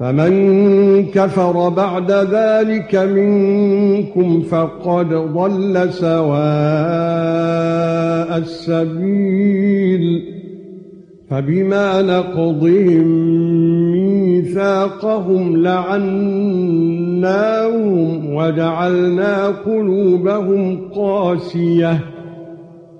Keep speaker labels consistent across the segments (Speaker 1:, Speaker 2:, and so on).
Speaker 1: فمن كفر بعد ذلك منكم فقد ضل سواء السبيل فبما نقضهم ميثاقهم لعناهم وجعلنا قلوبهم قاسية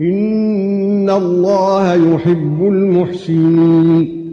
Speaker 1: إن الله يحب المحسنين